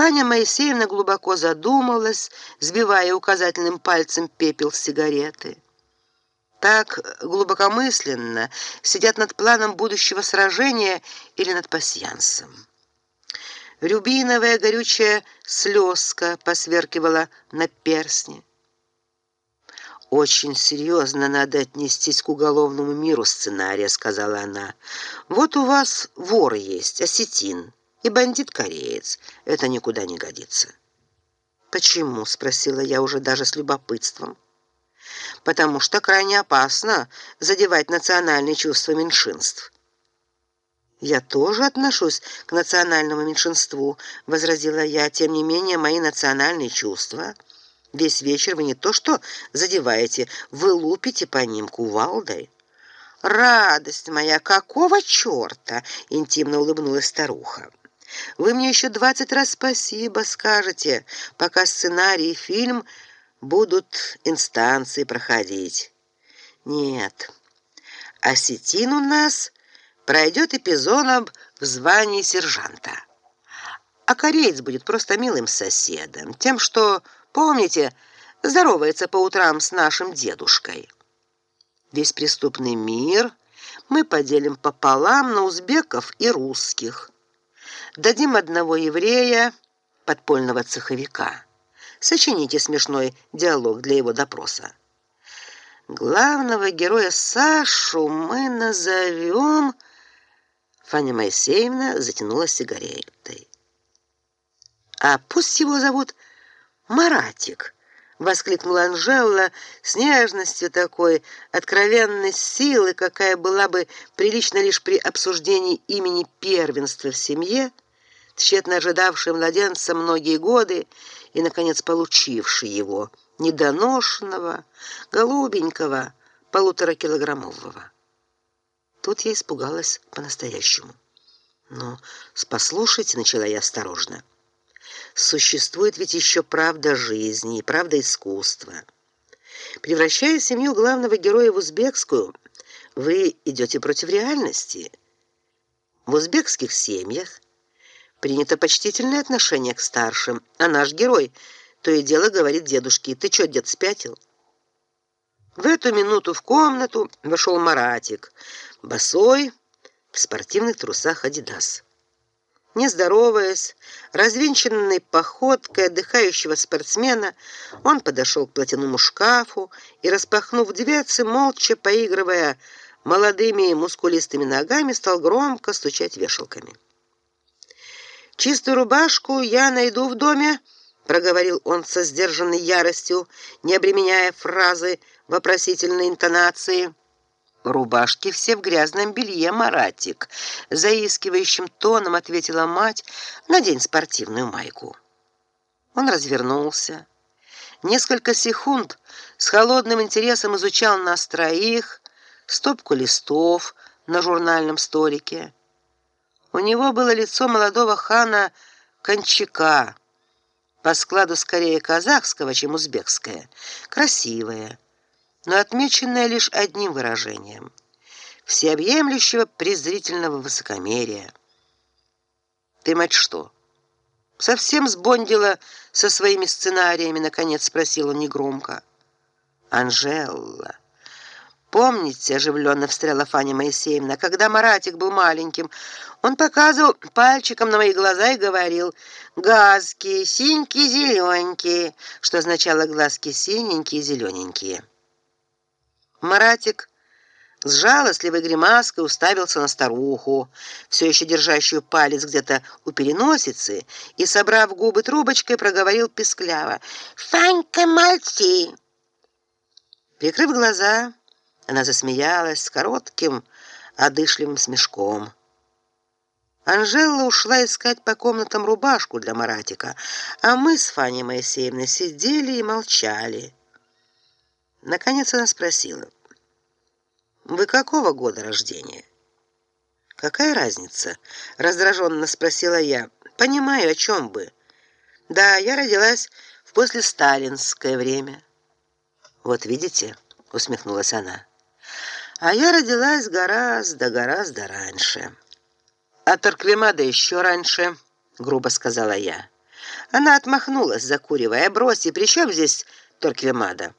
Фаня Моисеевна глубоко задумалась, сбивая указательным пальцем пепел сигареты. Так глубокомысленно сидят над планом будущего сражения или над пасьянсом. Рубиновая горючая слезка посверкивала на перстне. Очень серьезно надо отнестись к уголовному миру сценария, сказала она. Вот у вас вор есть, осетин, и бандит-кореец. Это никуда не годится. Почему? спросила я уже даже с любопытством. Потому что крайне опасно задевать национальные чувства меньшинств. Я тоже отношусь к национальному меньшинству, возразила я. Тем не менее, мои национальные чувства весь вечер вы не то что задеваете, вы лупите по ним кувалдой. Радость моя, какого чёрта? интимно улыбнулась старуха. Вы мне еще двадцать раз спасибо скажете, пока сценарий и фильм будут инстанции проходить. Нет. Осетин у нас пройдет эпизодом в звании сержанта. А кореец будет просто милым соседом, тем, что, помните, здоровается по утрам с нашим дедушкой. Весь преступный мир мы поделим пополам на узбеков и русских. Дадим одного еврея, подпольного цеховика. Сочините смешной диалог для его допроса. Главного героя Сашу мы назовем Фаня Моисеевна затянула сигаретой. А пусть его зовут Маратик, воскликнула Анжела с нежностью такой, откровенной силы, какая была бы прилична лишь при обсуждении имени первенства в семье, тщетно ожидавшей младенца многие годы и наконец получившей его, недоношенного, голубенького, полуторакилограммового. Тут я испугалась по-настоящему. Но послушайте, начала я осторожно. Существует ведь еще правда жизни и правда искусства. Превращая семью главного героя в узбекскую, вы идете против реальности. В узбекских семьях принято почтительное отношение к старшим, а наш герой то и дело говорит дедушке: "Ты что, дед, спятил?" В эту минуту в комнату вошел Маратик, босой, в спортивных трусах Adidas. Не здороваясь, развинченной походкой отдыхающего спортсмена, он подошел к платяному шкафу и, распахнув дверцы, молча поигрывая молодыми мускулистыми ногами, стал громко стучать вешалками. Чистую рубашку я найду в доме, проговорил он со сдержанной яростью, не обременяя фразы вопросительной интонации. Рубашки все в грязном белье, Маратик, заискивающим тоном ответила мать: "Надень спортивную майку". Он развернулся. Несколько секунд с холодным интересом изучал нас троих, стопку листов на журнальном столике. У него было лицо молодого хана Кончака, по складу скорее казахского, чем узбекское, красивое но отмеченная лишь одним выражением всеобъемлющего презрительного высокомерия. Ты мать что? Совсем сбондила со своими сценариями, наконец спросил он негромко. Анжела Помните, оживленно встряла Фаня Моисеевна, когда Маратик был маленьким, он показывал пальчиком на мои глаза и говорил: "Газки, синенькие, зелененькие", что означало глазки синенькие и зелененькие. Маратик с жалостливой гримаской уставился на старуху, все еще держащую палец где-то у переносицы, и, собрав губы трубочкой, проговорил пискляво: "Фанька, мальчи!" Прикрыв глаза, она засмеялась с коротким, одышливым смешком. Анжела ушла искать по комнатам рубашку для Маратика, а мы с Фаней Моисеевной сидели и молчали. Наконец она спросила: "Вы какого года рождения?" "Какая разница?" раздраженно спросила я. "Понимаю, о чем бы. Да, я родилась в послесталинское время". "Вот видите?" усмехнулась она. "А я родилась гораздо, гораздо раньше". "А Тарквемада еще раньше", грубо сказала я. Она отмахнулась, закуривая. «Брось, и при чем здесь Торквемада?»